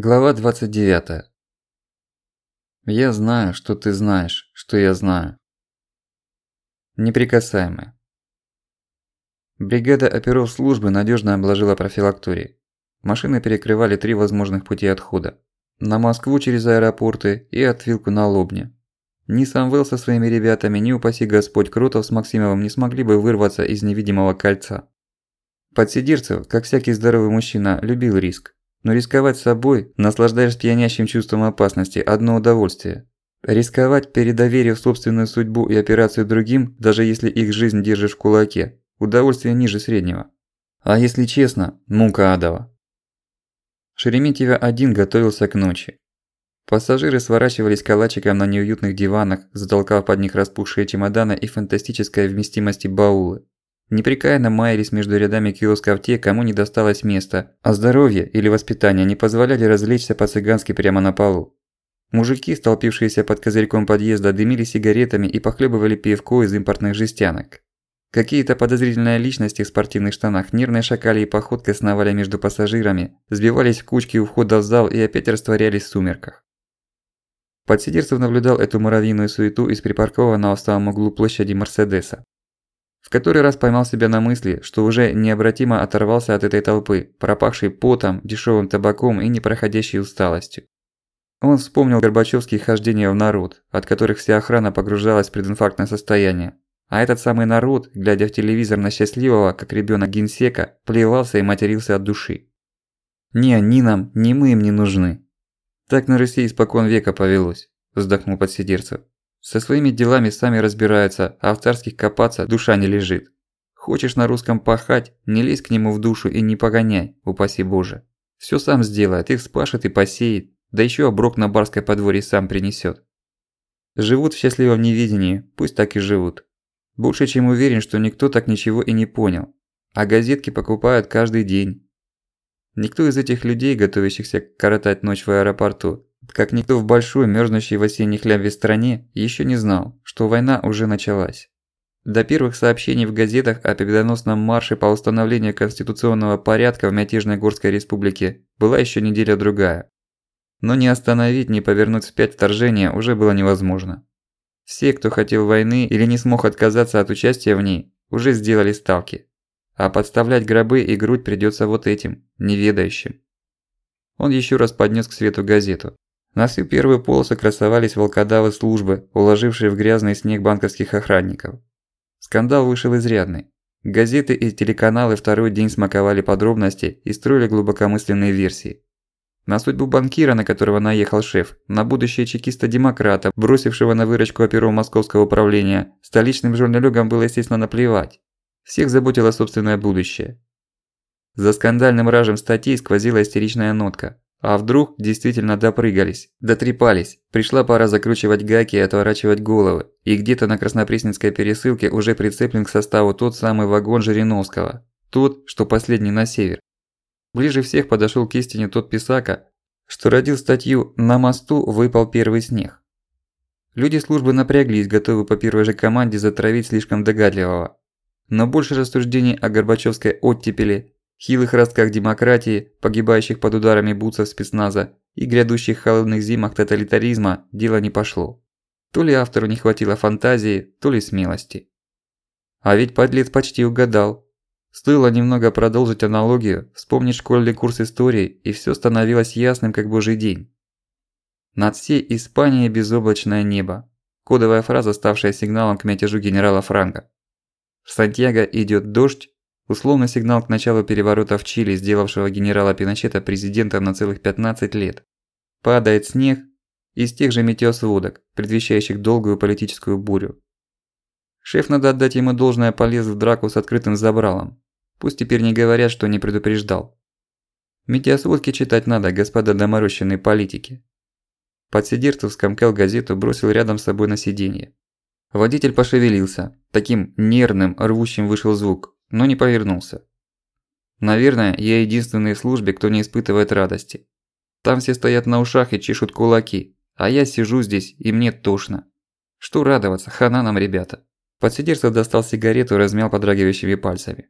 Глава 29. Я знаю, что ты знаешь, что я знаю. Неприкасаемые. Бригада оперов службы надежно обложила профилакторий. Машины перекрывали три возможных пути отхода. На Москву через аэропорты и отвилку на Лобне. Ни Самвел со своими ребятами, ни упаси Господь Крутов с Максимовым не смогли бы вырваться из невидимого кольца. Подсидирцев, как всякий здоровый мужчина, любил риск. Но рисковать собой, наслаждаясь пьянящим чувством опасности, одно удовольствие. Рисковать, передоверив собственную судьбу и операцию другим, даже если их жизнь держишь в кулаке, удовольствие ниже среднего. А если честно, мука адова. Шереметьево-1 готовился к ночи. Пассажиры сворачивались калачиком на неуютных диванах, затолкав под них распухшие чемоданы и фантастической вместимости баулы. Непрекаянно маялись между рядами киосков те, кому не досталось места, а здоровье или воспитание не позволяли развлечься по-цыгански прямо на полу. Мужики, столпившиеся под козырьком подъезда, дымили сигаретами и похлебывали пивко из импортных жестянок. Какие-то подозрительные личности в спортивных штанах нервной шакали и походкой сновали между пассажирами, сбивались в кучки у входа в зал и опять растворялись в сумерках. Подсидерцев наблюдал эту муравьиную суету из припаркованного в самом углу площади Мерседеса. В который раз поймал себя на мысли, что уже необратимо оторвался от этой толпы, пропахшей потом, дешевым табаком и непроходящей усталостью. Он вспомнил горбачевские хождения в народ, от которых вся охрана погружалась в прединфарктное состояние. А этот самый народ, глядя в телевизор на счастливого, как ребенок генсека, плевался и матерился от души. «Ни они нам, ни мы им не нужны». Так на Руси испокон века повелось, вздохнул подсидерцев. Со своими делами сами разбираются, а в царских копаться душа не лежит. Хочешь на русском пахать, не лезь к нему в душу и не погоняй, упаси боже. Всё сам сделает, их спашет и посеет, да ещё оброк на барской подворье сам принесёт. Живут в счастливом неведении, пусть так и живут. Больше чем уверен, что никто так ничего и не понял. А газетки покупают каждый день. Никто из этих людей, готовящихся коротать ночь в аэропорту, как никто в большой, мёрзнущей в осенних ляве стране, ещё не знал, что война уже началась. До первых сообщений в газетах о победоносном марше по установлению конституционного порядка в мятежной Горской республике была ещё неделя-другая. Но не остановить, не повернуть вспять вторжение уже было невозможно. Все, кто хотел войны или не смог отказаться от участия в ней, уже сделали ставки. А подставлять гробы и грудь придётся вот этим, неведающим. Он ещё раз поднёс к свету газету. На всю первую полосу красовались волкодавы службы, уложившие в грязный снег банковских охранников. Скандал вышел изрядный. Газеты и телеканалы второй день смаковали подробности и строили глубокомысленные версии. На судьбу банкира, на которого наехал шеф, на будущее чекиста-демократа, бросившего на выручку оперов московского управления, столичным журналюгам было естественно наплевать. Всех заботило собственное будущее. За скандальным ражем статей сквозила истеричная нотка. А вдруг действительно допрыгались, дотрепались, пришла пора закручивать гайки и отворачивать головы, и где-то на Краснопресненской пересылке уже прицеплен к составу тот самый вагон Жириновского, тот, что последний на север. Ближе всех подошёл к истине тот писака, что родил статью «На мосту выпал первый снег». Люди службы напряглись, готовы по первой же команде затравить слишком догадливого. Но больше рассуждений о Горбачевской оттепели хилых ростках демократии, погибающих под ударами бутсов спецназа и грядущих холодных зимах тоталитаризма дело не пошло. То ли автору не хватило фантазии, то ли смелости. А ведь подлец почти угадал. Стоило немного продолжить аналогию, вспомнить школьный курс истории, и всё становилось ясным как божий день. Над всей Испанией безоблачное небо. Кодовая фраза, ставшая сигналом к мятежу генерала Франко. В Сантьяго идёт дождь, Условный сигнал к началу переворота в Чили, сделавшего генерала Пиночета президентом на целых 15 лет. Падает снег из тех же метеосводок, предвещающих долгую политическую бурю. Шеф, надо отдать ему должное, полез в драку с открытым забралом. Пусть теперь не говорят, что не предупреждал. Метеосводки читать надо, господа доморощенные политики. Подсидерцев скомкал газету, бросил рядом с собой на сиденье. Водитель пошевелился. Таким нервным, рвущим вышел звук но не повернулся. Наверное, я единственный в службе, кто не испытывает радости. Там все стоят на ушах и чешут кулаки, а я сижу здесь и мне тошно. Что радоваться, хана нам, ребята. Подсидерцев достал сигарету и размял подрагивающими пальцами.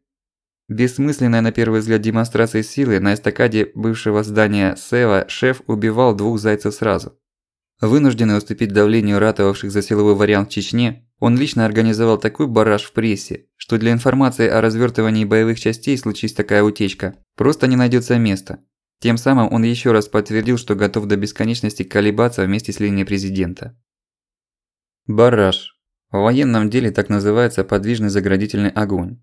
Бессмысленная на первый взгляд демонстрация силы на эстакаде бывшего здания Сева шеф убивал двух зайцев сразу. Вынужденный уступить давлению ратовавших за силовой вариант в Чечне, он лично организовал такой бараж в прессе, что для информации о развертывании боевых частей, случись такая утечка, просто не найдется места. Тем самым он еще раз подтвердил, что готов до бесконечности колебаться вместе с линией президента. Бараж. В военном деле так называется подвижный заградительный огонь.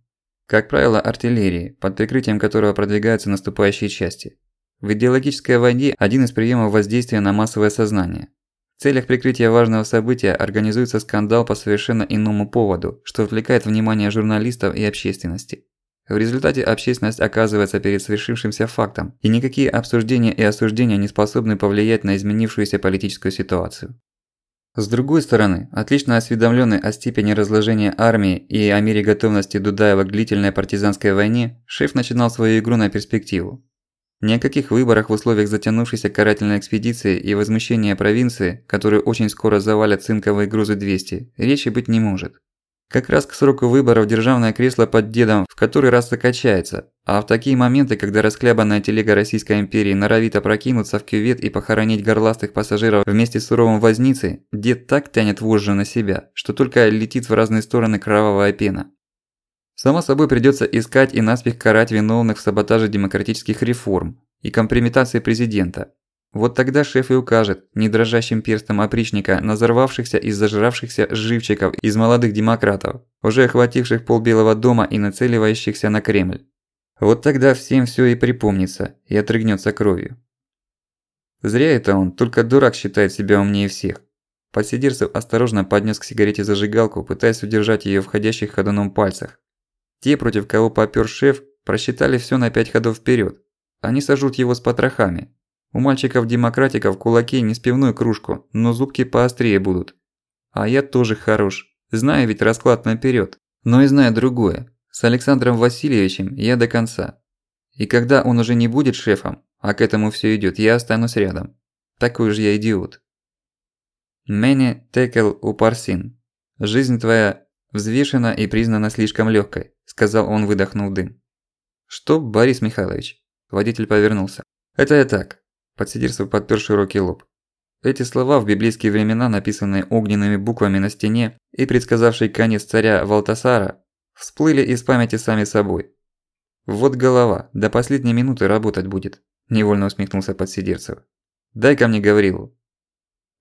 Как правило, артиллерии, под прикрытием которого продвигаются наступающие части. В идеологической войне один из приемов воздействия на массовое сознание. В целях прикрытия важного события организуется скандал по совершенно иному поводу, что отвлекает внимание журналистов и общественности. В результате общественность оказывается перед совершившимся фактом, и никакие обсуждения и осуждения не способны повлиять на изменившуюся политическую ситуацию. С другой стороны, отлично осведомленный о степени разложения армии и о мере готовности Дудаева к длительной партизанской войне, шеф начинал свою игру на перспективу. Ни о каких выборах в условиях затянувшейся карательной экспедиции и возмущения провинции, которые очень скоро завалят цинковые грузы 200, речи быть не может. Как раз к сроку выборов державное кресло под дедом в который раз закачается, а в такие моменты, когда расклябанная телега Российской империи норовит опрокинуться в кювет и похоронить горластых пассажиров вместе с суровым возницей, дед так тянет вожжи на себя, что только летит в разные стороны кровавая пена. Само собой придётся искать и наспех карать виновных в саботаже демократических реформ и компрометации президента, вот тогда шеф и укажет, не дрожащим перстом опричника, на взорвавшихся и зажравшихся живчиков из молодых демократов, уже охвативших пол Белого дома и нацеливающихся на Кремль. Вот тогда всем всё и припомнится, и отрыгнётся кровью. Зря это он, только дурак считает себя умнее всех. Подсидерцев осторожно поднес к сигарете зажигалку, пытаясь удержать её в ходящих ходуном пальцах. Те, против кого попёр шеф, просчитали всё на пять ходов вперёд. Они сожрут его с потрохами, у мальчиков-демократиков кулаки не с пивную кружку, но зубки поострее будут. А я тоже хорош. Знаю ведь расклад наперёд. Но и знаю другое. С Александром Васильевичем я до конца. И когда он уже не будет шефом, а к этому всё идёт, я останусь рядом. Такой же я идиот. Мэни текел упарсин. Жизнь твоя взвешена и признана слишком лёгкой, сказал он, выдохнув дым. Что, Борис Михайлович? Водитель повернулся. Это я так. Подсидерцев подпёр широкий лоб. Эти слова в библейские времена, написанные огненными буквами на стене и предсказавшие конец царя Валтасара, всплыли из памяти сами собой. «Вот голова, до последней минуты работать будет», – невольно усмехнулся Подсидерцев. «Дай ко мне Гаврилу».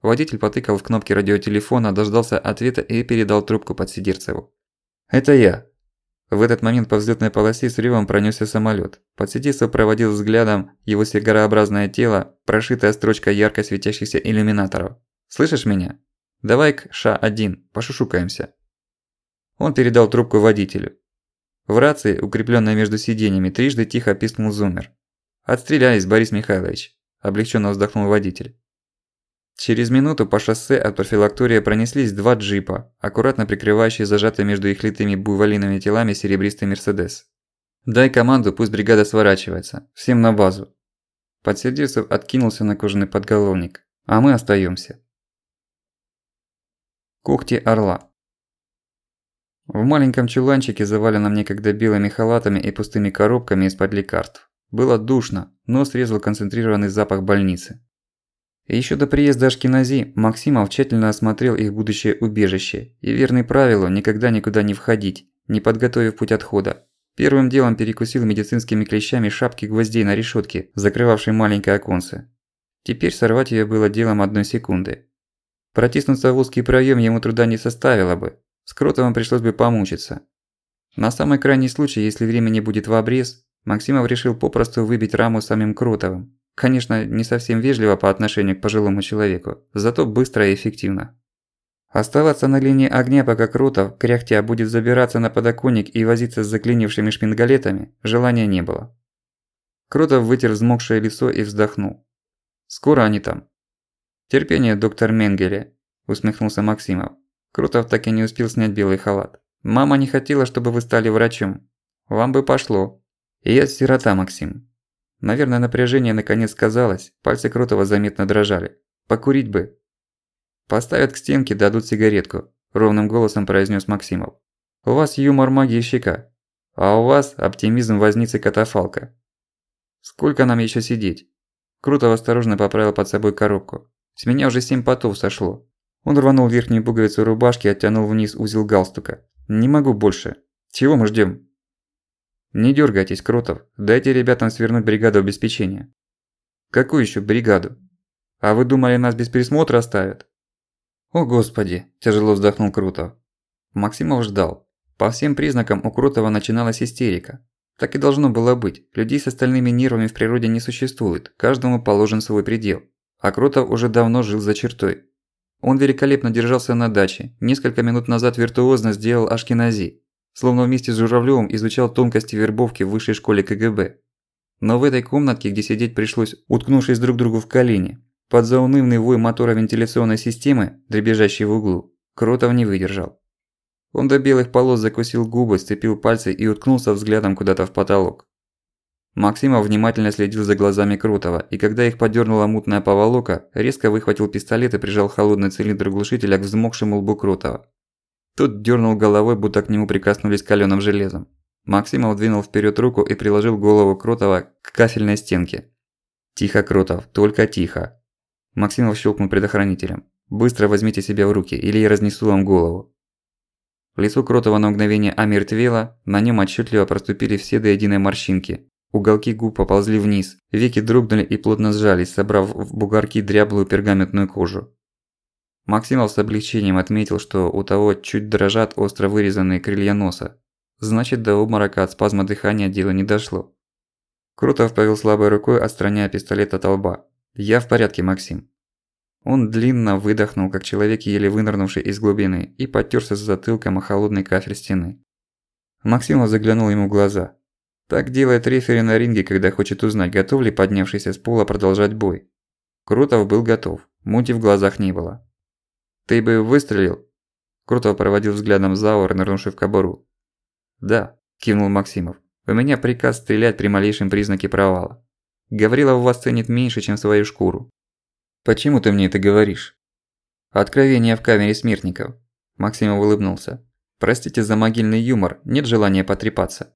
Водитель потыкал в кнопки радиотелефона, дождался ответа и передал трубку Подсидерцеву. «Это я. В этот момент по взлётной полосе с рёвом пронёсся самолёт. Подсидисов проводил взглядом его сигарообразное тело, прошитое строчкой ярко светящихся иллюминаторов. «Слышишь меня? Давай к Ша-1, пошушукаемся». Он передал трубку водителю. В рации, укреплённой между сиденьями, трижды тихо пискнул зуммер. «Отстрелялись, Борис Михайлович», – облегчённо вздохнул водитель. Через минуту по шоссе от профилактория пронеслись два джипа, аккуратно прикрывающие зажатые между их литыми буйволиными телами серебристый Мерседес. «Дай команду, пусть бригада сворачивается. Всем на базу». Подсердирцев откинулся на кожаный подголовник. «А мы остаёмся». Когти орла В маленьком чуланчике, заваленном некогда белыми халатами и пустыми коробками из-под лекарств, было душно, но срезал концентрированный запах больницы. Еще до приезда Ашкенази Максимов тщательно осмотрел их будущее убежище и верный правилу никогда никуда не входить, не подготовив путь отхода. Первым делом перекусил медицинскими клещами шапки гвоздей на решётке, закрывавшей маленькое оконце. Теперь сорвать её было делом одной секунды. Протиснуться в узкий проём ему труда не составило бы, с Кротовым пришлось бы помучиться. На самый крайний случай, если времени будет в обрез, Максимов решил попросту выбить раму самим Кротовым. Конечно, не совсем вежливо по отношению к пожилому человеку, зато быстро и эффективно. Оставаться на линии огня, пока Крутов, кряхтя, будет забираться на подоконник и возиться с заклинившими шпингалетами, желания не было. Крутов вытер взмокшее лицо и вздохнул. «Скоро они там». «Терпение, доктор Менгеле», – усмехнулся Максимов. Крутов так и не успел снять белый халат. «Мама не хотела, чтобы вы стали врачом. Вам бы пошло. И я сирота, Максим. Наверное, напряжение наконец сказалось, пальцы Крутого заметно дрожали. «Покурить бы!» «Поставят к стенке, дадут сигаретку», – ровным голосом произнес Максимов. «У вас юмор магии щека. А у вас оптимизм возницы катафалка. Сколько нам еще сидеть? Крутов осторожно поправил под собой коробку. С меня уже семь потов сошло. Он рванул верхнюю пуговицу рубашки и оттянул вниз узел галстука. Не могу больше. Чего мы ждем? Не дергайтесь, Крутов. Дайте ребятам свернуть бригаду обеспечения. Какую еще бригаду? А вы думали, нас без присмотра оставят? О, господи, тяжело вздохнул Крутов. Максимов ждал. По всем признакам у Крутова начиналась истерика. Так и должно было быть. Людей с остальными нервами в природе не существует, каждому положен свой предел. А Крутов уже давно жил за чертой. Он великолепно держался на даче, несколько минут назад виртуозно сделал ашкенази, словно вместе с Журавлёвым изучал тонкости вербовки в высшей школе КГБ. Но в этой комнатке, где сидеть пришлось, уткнувшись друг другу в колени, под заунывный вой мотора вентиляционной системы, дребезжащей в углу, Кротов не выдержал. Он до белых полос закусил губы, сцепил пальцы и уткнулся взглядом куда-то в потолок. Максимов внимательно следил за глазами Крутова, и когда их подёрнула мутная поволока, резко выхватил пистолет и прижал холодный цилиндр глушителя к взмокшему лбу Крутова. Тот дёрнул головой, будто к нему прикоснулись калёным железом. Максимов двинул вперёд руку и приложил голову Крутова к кафельной стенке. «Тихо, Крутов, только тихо!» Максимов щелкнул предохранителем. «Быстро возьмите себя в руки, или я разнесу вам голову». Лицо Кротова на мгновение омертвело, на нём отчетливо проступили все до единой морщинки. Уголки губ поползли вниз, веки дрогнули и плотно сжались, собрав в бугорки дряблую пергаментную кожу. Максимов с облегчением отметил, что у того чуть дрожат остро вырезанные крылья носа. Значит, до обморока от спазма дыхания дело не дошло. Крутов повел слабой рукой, отстраняя пистолет от лба. «Я в порядке, Максим». Он длинно выдохнул, как человек, еле вынырнувший из глубины, и потёрся за затылком о холодный кафель стены. Максимов заглянул ему в глаза. Так делает рефери на ринге, когда хочет узнать, готов ли поднявшийся с пола продолжать бой. Крутов был готов, мути в глазах не было. «Ты бы выстрелил?» Крутов проводил взглядом Зауэр, нырнувший в кобуру. «Да», – кивнул Максимов. «У меня приказ стрелять при малейшем признаке провала. Гаврилов вас ценит меньше, чем свою шкуру. «Почему ты мне это говоришь?» «Откровение в камере смертников», – Максимов улыбнулся. «Простите за могильный юмор, нет желания потрепаться».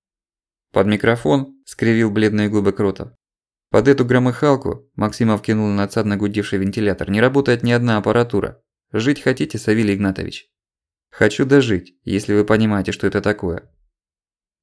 «Под микрофон?» – скривил бледные губы Кротов. «Под эту громыхалку», – Максимов кинул на надсадно гудевший вентилятор, – «не работает ни одна аппаратура. Жить хотите, Савелий Игнатович?» «Хочу дожить, если вы понимаете, что это такое».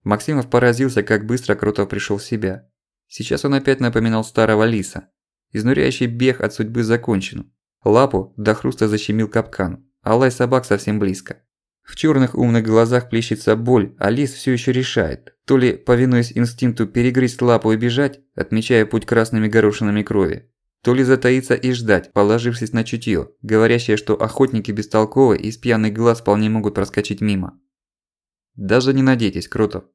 Максимов поразился, как быстро Кротов пришёл в себя. Сейчас он опять напоминал старого лиса, Изнуряющий бег от судьбы закончен. Лапу до хруста защемил капкан, а лай собак совсем близко. В черных умных глазах плещется боль, а лис все еще решает, то ли, повинуясь инстинкту перегрызть лапу и бежать, отмечая путь красными горошинами крови, то ли затаиться и ждать, положившись на чутье, говорящее, что охотники бестолковые и с пьяных глаз вполне могут проскочить мимо. Даже не надейтесь, Крутов.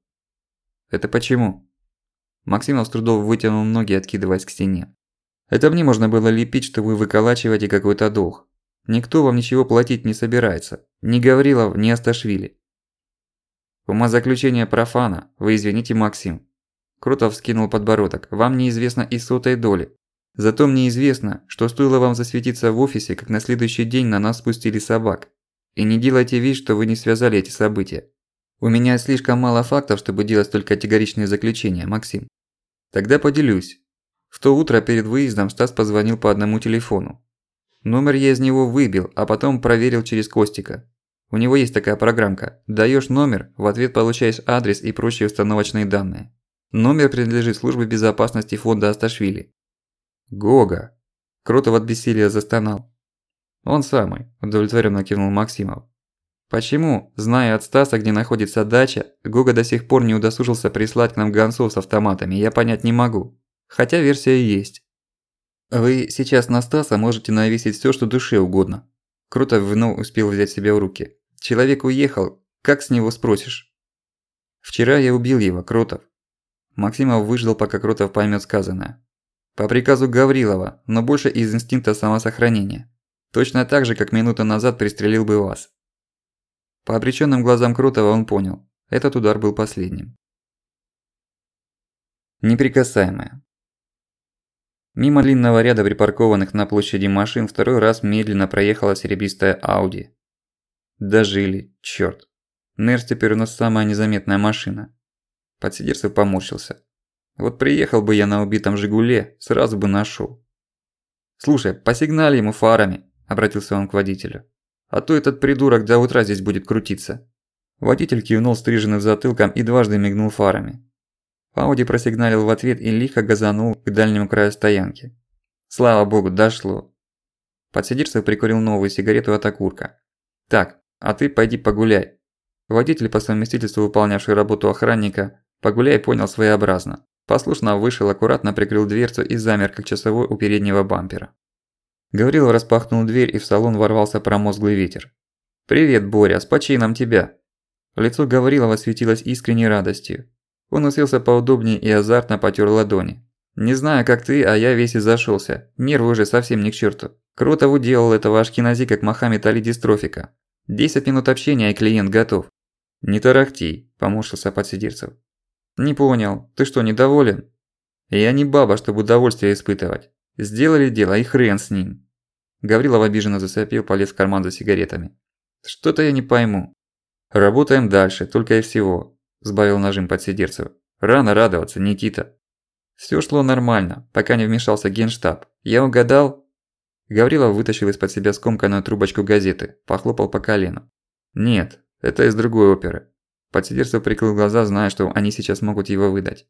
Это почему? Максимов с трудом вытянул ноги, откидываясь к стене. Это мне можно было лепить, что вы выколачиваете какой-то долг. Никто вам ничего платить не собирается. Ни Гаврилов, ни Асташвили. Умозаключение профана. Вы извините, Максим. Крутов вскинул подбородок. Вам неизвестно и сотой доли. Зато мне известно, что стоило вам засветиться в офисе, как на следующий день на нас спустили собак. И не делайте вид, что вы не связали эти события. У меня слишком мало фактов, чтобы делать столь категоричные заключения, Максим. Тогда поделюсь. В то утро перед выездом Стас позвонил по одному телефону. Номер я из него выбил, а потом проверил через Костика. У него есть такая программка. Даёшь номер, в ответ получаешь адрес и прочие установочные данные. Номер принадлежит службе безопасности фонда Асташвили. Гога. Крутов от бессилия застонал. Он самый, удовлетворенно кивнул Максимов. Почему, зная от Стаса, где находится дача, Гога до сих пор не удосужился прислать к нам гонцов с автоматами, я понять не могу. Хотя версия есть. Вы сейчас на Стаса можете навесить всё, что душе угодно. Круто вновь успел взять себя в руки. Человек уехал, как с него спросишь? Вчера я убил его, Кротов. Максимов выждал, пока Кротов поймёт сказанное. По приказу Гаврилова, но больше из инстинкта самосохранения. Точно так же, как минуту назад пристрелил бы вас. По обречённым глазам Кротова он понял. Этот удар был последним. Неприкасаемая. Мимо длинного ряда припаркованных на площади машин второй раз медленно проехала серебристая Ауди. Дожили, чёрт. Нерс теперь у нас самая незаметная машина. Подсидерцев поморщился. Вот приехал бы я на убитом «Жигуле», сразу бы нашел. «Слушай, посигнали ему фарами», – обратился он к водителю. «А то этот придурок до утра здесь будет крутиться». Водитель кивнул стриженным затылком и дважды мигнул фарами. Ауди просигналил в ответ и лихо газанул к дальнему краю стоянки. Слава богу, дошло. Подсидерцев прикурил новую сигарету от окурка. «Так, а ты пойди погуляй». Водитель, по совместительству выполнявший работу охранника, погуляй понял своеобразно. Послушно вышел, аккуратно прикрыл дверцу и замер, как часовой у переднего бампера. Гаврилов распахнул дверь и в салон ворвался промозглый ветер. «Привет, Боря, с почином тебя!» Лицо Гаврилова светилось искренней радостью. Он уселся поудобнее и азартно потёр ладони. «Не знаю, как ты, а я весь и зашёлся. Нервы уже совсем не к чёрту. Кротов уделал этого ашкенази как Мохаммед Али дистрофика. Десять минут общения и клиент готов». «Не тарахти», – поморщился подсидерцев. «Не понял. Ты что, недоволен?» «Я не баба, чтобы удовольствие испытывать. Сделали дело, и хрен с ним». Гаврилов обиженно засопил, полез в карман за сигаретами. «Что-то я не пойму». «Работаем дальше, только и всего», – сбавил нажим подсидерцев. «Рано радоваться, Никита». Всё шло нормально, пока не вмешался генштаб. Я угадал? Гаврилов вытащил из-под себя скомканную трубочку газеты, похлопал по колену. Нет, это из другой оперы. Подсидерцев прикрыл глаза, зная, что они сейчас могут его выдать.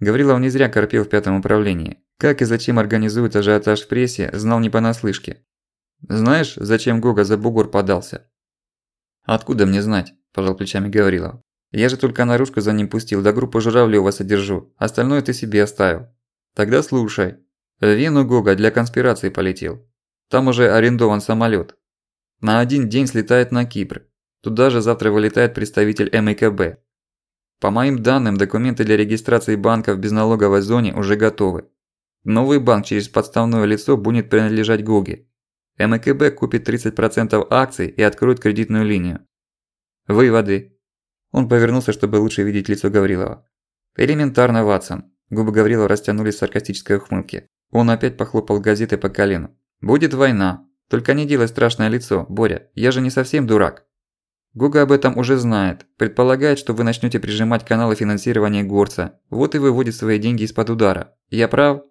Гаврилов не зря корпел в пятом управлении. Как и зачем организуют ажиотаж в прессе, знал не понаслышке. Знаешь, зачем Гога за бугор подался? Откуда мне знать? Пожал плечами Гаврилов. Я же только наружку за ним пустил, да группу Журавлёва содержу. Остальное ты себе оставил. Тогда слушай. В Вену Гога для конспирации полетел. Там уже арендован самолёт. На один день слетает на Кипр. Туда же завтра вылетает представитель МКБ. По моим данным, документы для регистрации банка в безналоговой зоне уже готовы. Новый банк через подставное лицо будет принадлежать Гоге. МКБ купит 30% акций и откроет кредитную линию. Выводы. Он повернулся, чтобы лучше видеть лицо Гаврилова. Элементарно, Ватсон. Губы Гаврилова растянулись в саркастической ухмылке. Он опять похлопал газетой по колену. Будет война. Только не делай страшное лицо, Боря. Я же не совсем дурак. Гуга об этом уже знает, предполагает, что вы начнете прижимать каналы финансирования Горца, вот и выводит свои деньги из-под удара. Я прав?»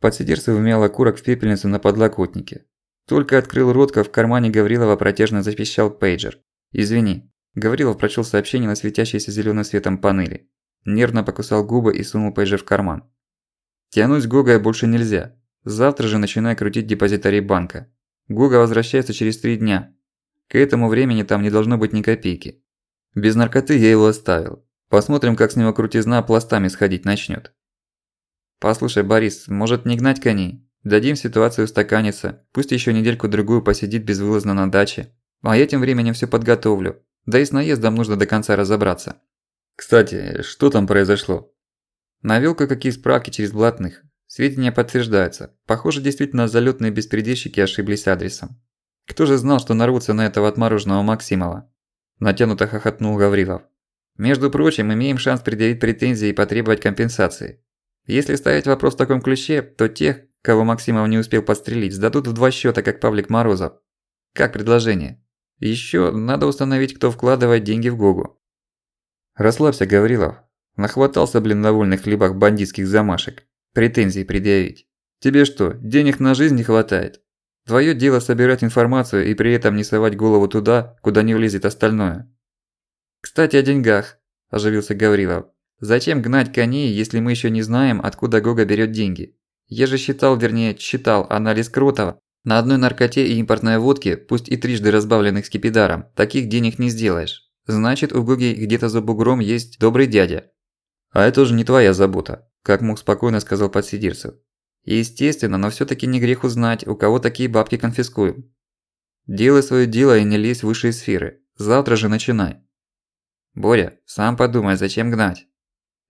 Подсидерцев вмял окурок в пепельницу на подлокотнике. Только открыл рот, как в кармане Гаврилова протяжно запищал пейджер. «Извини». Гаврилов прочел сообщение на светящейся зелёным светом панели. Нервно покусал губы и сунул пейджер в карман. «Тянуть Гогой больше нельзя. Завтра же начинай крутить депозитарий банка. Гога возвращается через три дня, к этому времени там не должно быть ни копейки. Без наркоты я его оставил. Посмотрим, как с него крутизна пластами сходить начнёт. Послушай, Борис, может не гнать коней? Дадим ситуацию устаканиться, пусть ещё недельку-другую посидит безвылазно на даче. А я тем временем всё подготовлю. Да и с наездом нужно до конца разобраться. Кстати, что там произошло? Навёл кое-какие справки через блатных. Сведения подтверждаются. Похоже, действительно залётные беспредельщики ошиблись адресом. Кто же знал, что нарвутся на этого отмороженного Максимова? Натянуто хохотнул Гаврилов. Между прочим, имеем шанс предъявить претензии и потребовать компенсации. Если ставить вопрос в таком ключе, то тех, кого Максимов не успел подстрелить, сдадут в два счёта, как Павлик Морозов. Как предложение? Ещё надо установить, кто вкладывает деньги в Гогу. Расслабься, Гаврилов. Нахватался, блин, на вольных хлебах бандитских замашек. Претензии предъявить. Тебе что, денег на жизнь не хватает? Твоё дело собирать информацию и при этом не совать голову туда, куда не влезет остальное. Кстати, о деньгах, оживился Гаврилов. Зачем гнать коней, если мы ещё не знаем, откуда Гога берёт деньги? Я же считал, вернее, читал анализ Кротова. На одной наркоте и импортной водке, пусть и трижды разбавленных скипидаром, таких денег не сделаешь. Значит, у Гоги где-то за бугром есть добрый дядя. А это уже не твоя забота, как мог спокойно сказал подсидирцев. Естественно, но всё-таки не грех узнать, у кого такие бабки конфискуем. Делай своё дело и не лезь в высшие сферы. Завтра же начинай. Боря, сам подумай, зачем гнать?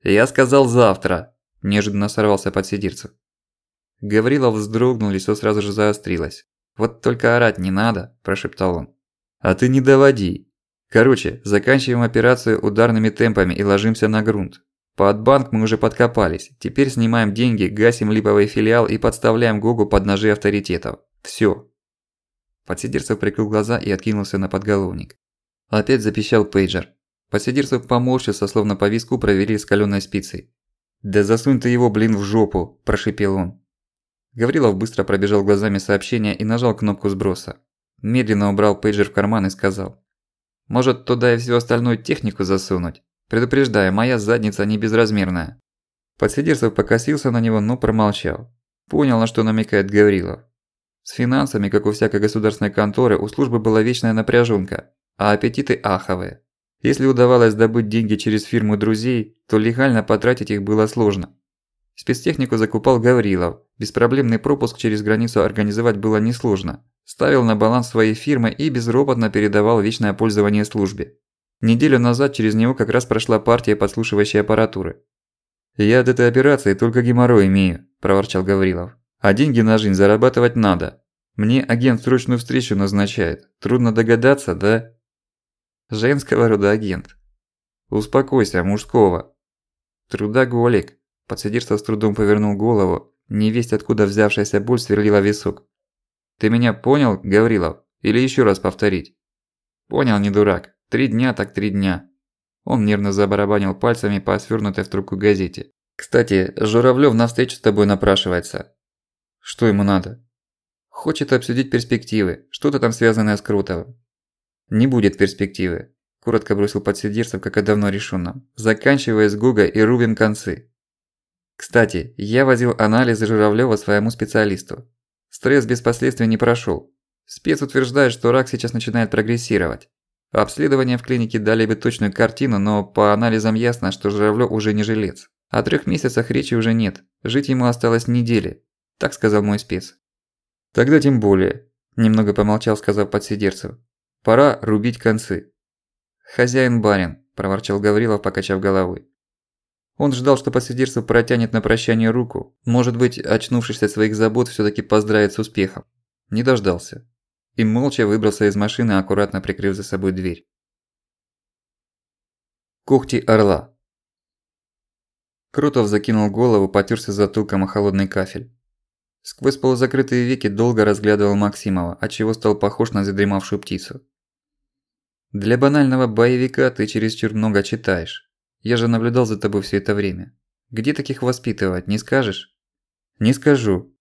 Я сказал завтра, неожиданно сорвался подсидирцев. Гаврилов вздрогнул, лицо сразу же заострилось. «Вот только орать не надо», – прошептал он. «А ты не доводи. Короче, заканчиваем операцию ударными темпами и ложимся на грунт. Под банк мы уже подкопались. Теперь снимаем деньги, гасим липовый филиал и подставляем Гогу под ножи авторитетов. Всё. Подсидерцев прикрыл глаза и откинулся на подголовник. Опять запищал пейджер. Посидирцев поморщился, словно по виску провели скалёной спицей. «Да засунь ты его, блин, в жопу!» – прошипел он. Гаврилов быстро пробежал глазами сообщение и нажал кнопку сброса. Медленно убрал пейджер в карман и сказал. «Может, туда и всю остальную технику засунуть? Предупреждаю, моя задница не безразмерная». Подсидерцев покосился на него, но промолчал. Понял, на что намекает Гаврилов. С финансами, как у всякой государственной конторы, у службы была вечная напряженка, а аппетиты аховые. Если удавалось добыть деньги через фирму друзей, то легально потратить их было сложно. Спецтехнику закупал Гаврилов, беспроблемный пропуск через границу организовать было несложно. Ставил на баланс своей фирмы и безропотно передавал вечное пользование службе. Неделю назад через него как раз прошла партия подслушивающей аппаратуры. «Я от этой операции только геморрой имею», – проворчал Гаврилов. «А деньги на жизнь зарабатывать надо. Мне агент срочную встречу назначает. Трудно догадаться, да?» Женского рода агент. Успокойся, мужского. Трудоголик. Подсидирство с трудом повернул голову. Невесть откуда взявшаяся боль сверлила висок. Ты меня понял, Гаврилов? Или еще раз повторить? Понял, не дурак. Три дня так три дня. Он нервно забарабанил пальцами по свернутой в трубку газете. «Кстати, Журавлёв на встречу с тобой напрашивается». «Что ему надо?» «Хочет обсудить перспективы, что-то там связанное с Крутовым. Не будет перспективы. Коротко бросил подсидерцев, как о давно решенном. Заканчивая с Гуга и рубим концы. Кстати, я возил анализы Журавлёва своему специалисту. Стресс без последствий не прошёл. Спец утверждает, что рак сейчас начинает прогрессировать. Обследования в клинике дали бы точную картину, но по анализам ясно, что Журавлёв уже не жилец. О трёх месяцах речи уже нет. Жить ему осталось недели. Так сказал мой спец. Тогда тем более. Немного помолчал, сказав подсидерцев. Пора рубить концы. «Хозяин-барин», – проворчал Гаврилов, покачав головой. Он ждал, что посидерцев протянет на прощание руку, может быть, очнувшись от своих забот, всё-таки поздравит с успехом. Не дождался. И молча выбрался из машины, аккуратно прикрыв за собой дверь. Когти орла. Крутов закинул голову, потёрся затылком о холодный кафель. Сквозь полузакрытые веки долго разглядывал Максимова, отчего стал похож на задремавшую птицу. Для банального боевика ты чересчур много читаешь. Я же наблюдал за тобой все это время. Где таких воспитывать, не скажешь? Не скажу.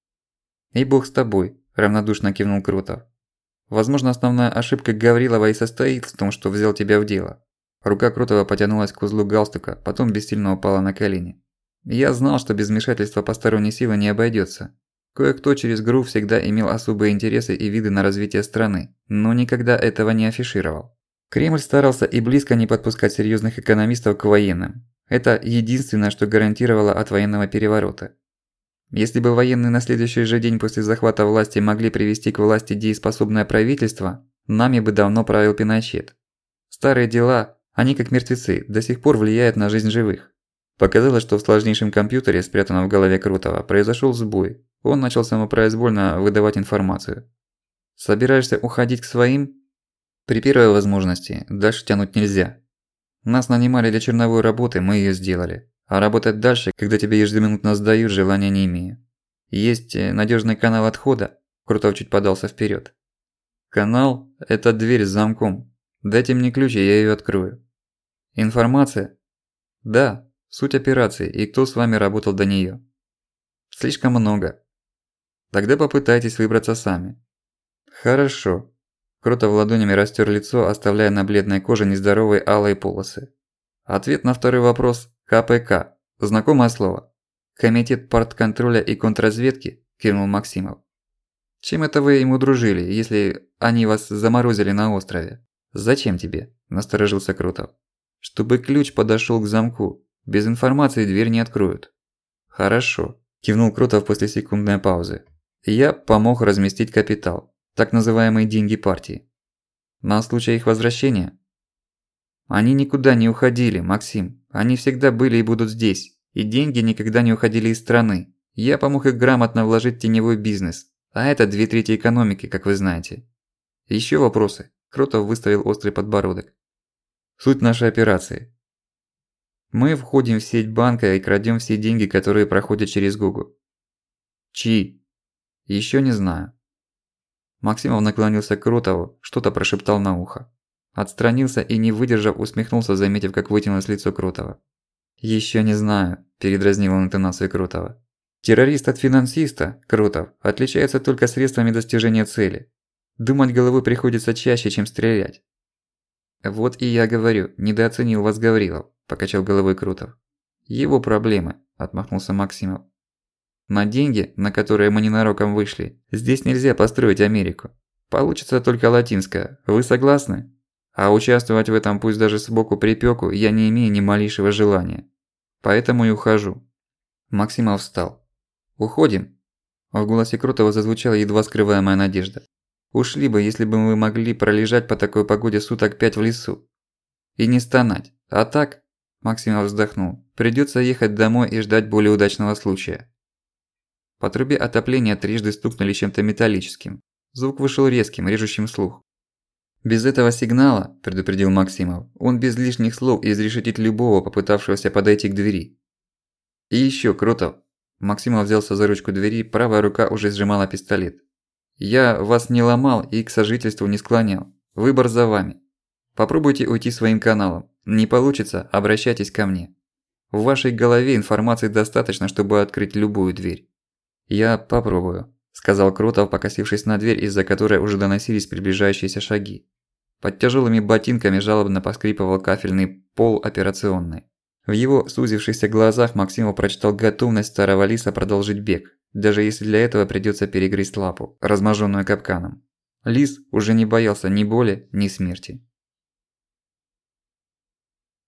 И бог с тобой, равнодушно кивнул Крутов. Возможно, основная ошибка Гаврилова и состоит в том, что взял тебя в дело. Рука Крутова потянулась к узлу галстука, потом бессильно упала на колени. Я знал, что без вмешательства посторонней силы не обойдется. Кое-кто через ГРУ всегда имел особые интересы и виды на развитие страны, но никогда этого не афишировал. Кремль старался и близко не подпускать серьёзных экономистов к военным. Это единственное, что гарантировало от военного переворота. Если бы военные на следующий же день после захвата власти могли привести к власти дееспособное правительство, нами бы давно правил Пиночет. Старые дела, они как мертвецы, до сих пор влияют на жизнь живых. Показалось, что в сложнейшем компьютере, спрятанном в голове Крутого, произошёл сбой. Он начал самопроизвольно выдавать информацию. «Собираешься уходить к своим?» При первой возможности дальше тянуть нельзя. Нас нанимали для черновой работы, мы её сделали. А работать дальше, когда тебе ежеминутно сдают, желания не имею. Есть э, надёжный канал отхода. Крутов чуть подался вперёд. Канал – это дверь с замком. Дайте мне ключ, и я её открою. Информация? Да, суть операции и кто с вами работал до неё. Слишком много. Тогда попытайтесь выбраться сами. Хорошо. Кротов ладонями растер лицо, оставляя на бледной коже нездоровые алые полосы. Ответ на второй вопрос – КПК. Знакомое слово. Комитет партконтроля и контрразведки, кивнул Максимов. Чем это вы ему дружили, если они вас заморозили на острове? Зачем тебе? Насторожился Крутов. Чтобы ключ подошёл к замку. Без информации дверь не откроют. Хорошо, кивнул Крутов после секундной паузы. Я помог разместить капитал так называемые деньги партии. На случай их возвращения? Они никуда не уходили, Максим. Они всегда были и будут здесь. И деньги никогда не уходили из страны. Я помог их грамотно вложить в теневой бизнес. А это две трети экономики, как вы знаете. Ещё вопросы? Кротов выставил острый подбородок. Суть нашей операции. Мы входим в сеть банка и крадём все деньги, которые проходят через Гугу. Чьи? Ещё не знаю. Максимов наклонился к Крутову, что-то прошептал на ухо. Отстранился и, не выдержав, усмехнулся, заметив, как вытянулось лицо Крутого. «Ещё не знаю», – передразнил он интонацию Крутого. «Террорист от финансиста, Крутов, отличается только средствами достижения цели. Думать головой приходится чаще, чем стрелять». «Вот и я говорю, недооценил вас Гаврилов», – покачал головой Крутов. «Его проблемы», – отмахнулся Максимов. «На деньги, на которые мы ненароком вышли, здесь нельзя построить Америку. Получится только латинская. Вы согласны?» А участвовать в этом пусть даже сбоку припеку я не имею ни малейшего желания. Поэтому и ухожу. Максимов встал. «Уходим?» В голосе Крутого зазвучала едва скрываемая надежда. «Ушли бы, если бы мы могли пролежать по такой погоде суток пять в лесу. И не стонать. А так...» Максимов вздохнул. «Придётся ехать домой и ждать более удачного случая». По трубе отопления трижды стукнули чем-то металлическим. Звук вышел резким, режущим слух. «Без этого сигнала», – предупредил Максимов, – «он без лишних слов изрешетит любого, попытавшегося подойти к двери». «И ещё, Крутов!» Максимов взялся за ручку двери, правая рука уже сжимала пистолет. «Я вас не ломал и к сожительству не склонял. Выбор за вами. Попробуйте уйти своим каналом. Не получится – обращайтесь ко мне. В вашей голове информации достаточно, чтобы открыть любую дверь». «Я попробую», – сказал Крутов, покосившись на дверь, из-за которой уже доносились приближающиеся шаги. Под тяжелыми ботинками жалобно поскрипывал кафельный пол операционной. В его сузившихся глазах Максимов прочитал готовность старого лиса продолжить бег, даже если для этого придётся перегрызть лапу, разможженную капканом. Лис уже не боялся ни боли, ни смерти.